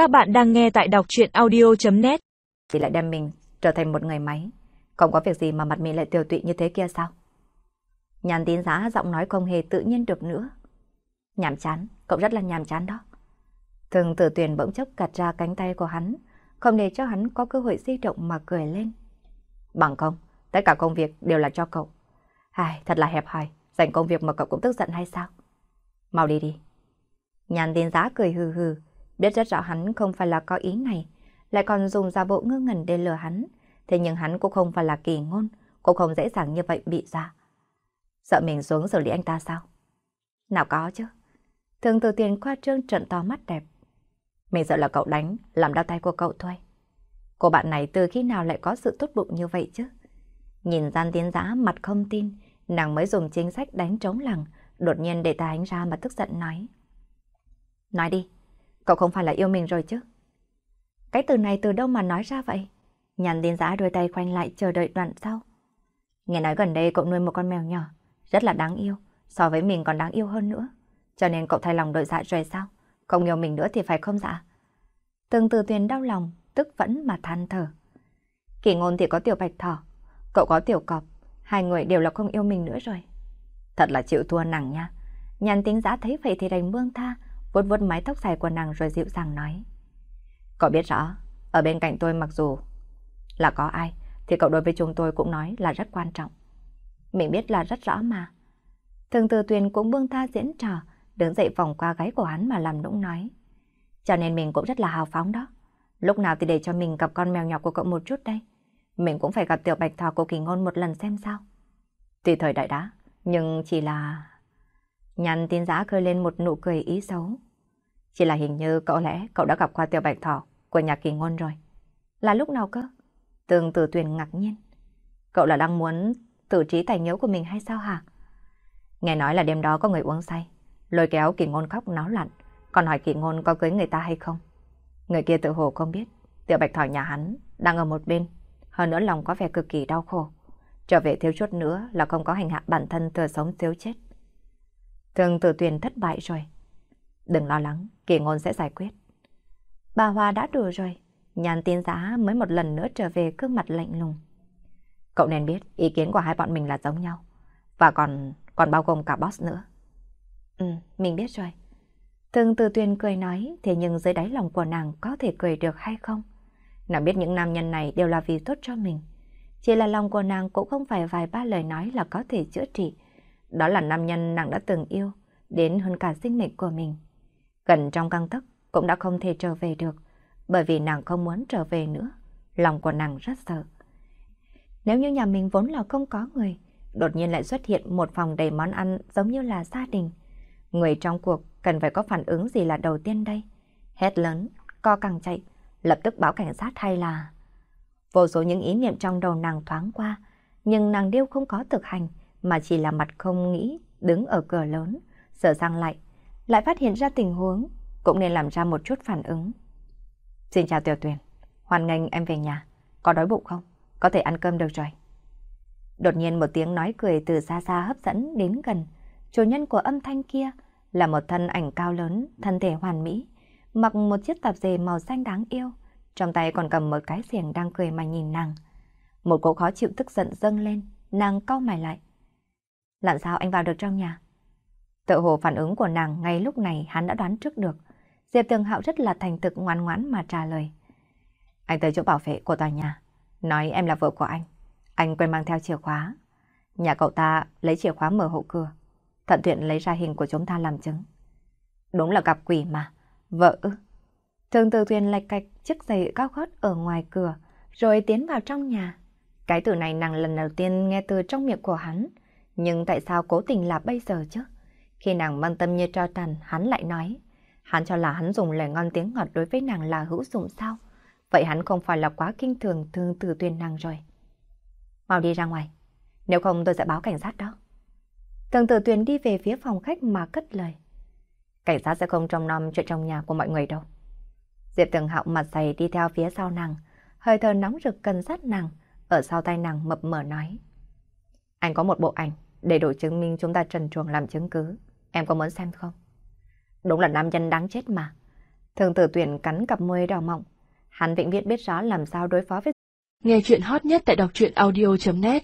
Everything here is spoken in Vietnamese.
Các bạn đang nghe tại đọc chuyện audio.net chỉ lại đem mình trở thành một người máy. Không có việc gì mà mặt mình lại tiêu tụy như thế kia sao? Nhàn tín giá giọng nói không hề tự nhiên được nữa. Nhàm chán, cậu rất là nhàm chán đó. Thường tử tuyển bỗng chốc cặt ra cánh tay của hắn, không để cho hắn có cơ hội di động mà cười lên. Bằng không, tất cả công việc đều là cho cậu. Ai, thật là hẹp hòi, dành công việc mà cậu cũng tức giận hay sao? Mau đi đi. Nhàn tín giá cười hừ hừ, biết rất rõ hắn không phải là có ý này, lại còn dùng ra bộ ngơ ngẩn để lừa hắn. Thế nhưng hắn cũng không phải là kỳ ngôn, cũng không dễ dàng như vậy bị ra. Sợ mình xuống xử lý anh ta sao? Nào có chứ. Thường từ tiền khoa trương trận to mắt đẹp. Mình sợ là cậu đánh, làm đau tay của cậu thôi. Cô bạn này từ khi nào lại có sự tốt bụng như vậy chứ? Nhìn gian tiến giã mặt không tin, nàng mới dùng chính sách đánh trống lẳng, đột nhiên để ta ánh ra mà tức giận nói. Nói đi, cậu không phải là yêu mình rồi chứ? Cái từ này từ đâu mà nói ra vậy? Nhàn tiến giã đôi tay khoanh lại chờ đợi đoạn sau. Nghe nói gần đây cậu nuôi một con mèo nhỏ, rất là đáng yêu, so với mình còn đáng yêu hơn nữa. Cho nên cậu thay lòng đợi dạ rồi sao? Không yêu mình nữa thì phải không dạ? Từng từ tuyền đau lòng, tức vẫn mà than thở. Kỳ ngôn thì có tiểu bạch thỏ, cậu có tiểu cọp, hai người đều là không yêu mình nữa rồi. Thật là chịu thua nàng nha. Nhàn tính giã thấy vậy thì đành buông tha, vuốt vuốt mái tóc dài của nàng rồi dịu dàng nói. Cậu biết rõ, ở bên cạnh tôi mặc dù là có ai, thì cậu đối với chúng tôi cũng nói là rất quan trọng. Mình biết là rất rõ mà. Thường từ tuyền cũng buông tha diễn trò, đứng dậy vòng qua gáy của hắn mà làm nũng nói. Cho nên mình cũng rất là hào phóng đó. Lúc nào thì để cho mình gặp con mèo nhỏ của cậu một chút đây. Mình cũng phải gặp tiểu bạch thỏ của kỳ ngôn một lần xem sao. Tùy thời đại đã, nhưng chỉ là... Nhàn tin giá khơi lên một nụ cười ý xấu. Chỉ là hình như cậu lẽ cậu đã gặp qua tiểu bạch thỏ của nhà kỳ ngôn rồi. Là lúc nào cơ? Tường tử tuyền ngạc nhiên. Cậu là đang muốn tử trí tài nhớ của mình hay sao hả? Nghe nói là đêm đó có người uống say, lôi kéo kỳ ngôn khóc náo loạn, còn hỏi kỳ ngôn có cưới người ta hay không. Người kia tự hồ không biết, tiểu bạch thỏ nhà hắn đang ở một bên, hơn nữa lòng có vẻ cực kỳ đau khổ. Trở về thiếu chút nữa là không có hành hạ bản thân thừa sống thiếu chết. Thường tử tuyền thất bại rồi. Đừng lo lắng, kỳ ngôn sẽ giải quyết. Bà Hoa đã đùa rồi, nhàn tin giá mới một lần nữa trở về gương mặt lạnh lùng. Cậu nên biết ý kiến của hai bọn mình là giống nhau. Và còn còn bao gồm cả boss nữa. Ừ, mình biết rồi. Thường từ tuyền cười nói, thế nhưng dưới đáy lòng của nàng có thể cười được hay không? Nàng biết những nam nhân này đều là vì tốt cho mình. Chỉ là lòng của nàng cũng không phải vài ba lời nói là có thể chữa trị. Đó là nam nhân nàng đã từng yêu, đến hơn cả sinh mệnh của mình. Gần trong căng tấc cũng đã không thể trở về được, bởi vì nàng không muốn trở về nữa. Lòng của nàng rất sợ. Nếu như nhà mình vốn là không có người, đột nhiên lại xuất hiện một phòng đầy món ăn giống như là gia đình. Người trong cuộc cần phải có phản ứng gì là đầu tiên đây? Hét lớn, co cẳng chạy, lập tức báo cảnh sát hay là... Vô số những ý niệm trong đầu nàng thoáng qua, nhưng nàng đều không có thực hành, mà chỉ là mặt không nghĩ, đứng ở cửa lớn, sợ sang lại, lại phát hiện ra tình huống, cũng nên làm ra một chút phản ứng. Xin chào Tiểu Tuyền, hoan nghênh em về nhà, có đói bụng không? Có thể ăn cơm được rồi. Đột nhiên một tiếng nói cười từ xa xa hấp dẫn đến gần. Chủ nhân của âm thanh kia là một thân ảnh cao lớn, thân thể hoàn mỹ, mặc một chiếc tạp dề màu xanh đáng yêu. Trong tay còn cầm một cái xiềng đang cười mà nhìn nàng. Một cỗ khó chịu tức giận dâng lên, nàng cau mày lại. Làm sao anh vào được trong nhà? Tự hồ phản ứng của nàng ngay lúc này hắn đã đoán trước được. Diệp Tường Hạo rất là thành thực ngoan ngoãn mà trả lời. Anh tới chỗ bảo vệ của tòa nhà, nói em là vợ của anh. Anh quên mang theo chìa khóa. Nhà cậu ta lấy chìa khóa mở hộ cửa. Thận tuyện lấy ra hình của chúng ta làm chứng. Đúng là gặp quỷ mà. Vợ ư. Thường từ thuyền lạch cạch chiếc giày cao gót ở ngoài cửa, rồi tiến vào trong nhà. Cái từ này nàng lần đầu tiên nghe từ trong miệng của hắn. Nhưng tại sao cố tình là bây giờ chứ? Khi nàng mang tâm như cho tàn, hắn lại nói. Hắn cho là hắn dùng lời ngon tiếng ngọt đối với nàng là hữu dụng sao? Vậy hắn không phải là quá kinh thường thương từ tuyên nàng rồi. Mau đi ra ngoài, nếu không tôi sẽ báo cảnh sát đó. thường tử tuyên đi về phía phòng khách mà cất lời. Cảnh sát sẽ không trông nom chuyện trong nhà của mọi người đâu. Diệp tường hạo mặt dày đi theo phía sau nàng, hơi thở nóng rực cần sát nàng, ở sau tay nàng mập mờ nói. Anh có một bộ ảnh để đủ chứng minh chúng ta trần truồng làm chứng cứ. Em có muốn xem không? Đúng là nam nhân đáng chết mà. Thường tử tuyển cắn cặp môi đỏ mọng. Hắn vĩnh viễn biết rõ làm sao đối phó với Nghe chuyện hot nhất tại đọc truyện audio.net